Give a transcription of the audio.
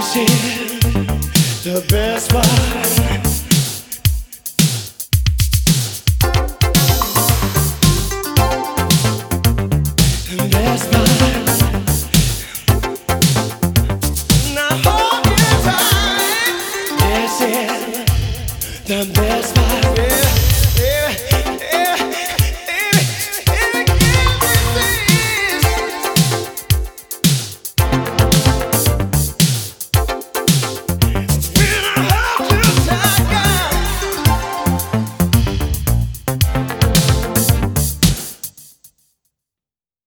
This is the best part.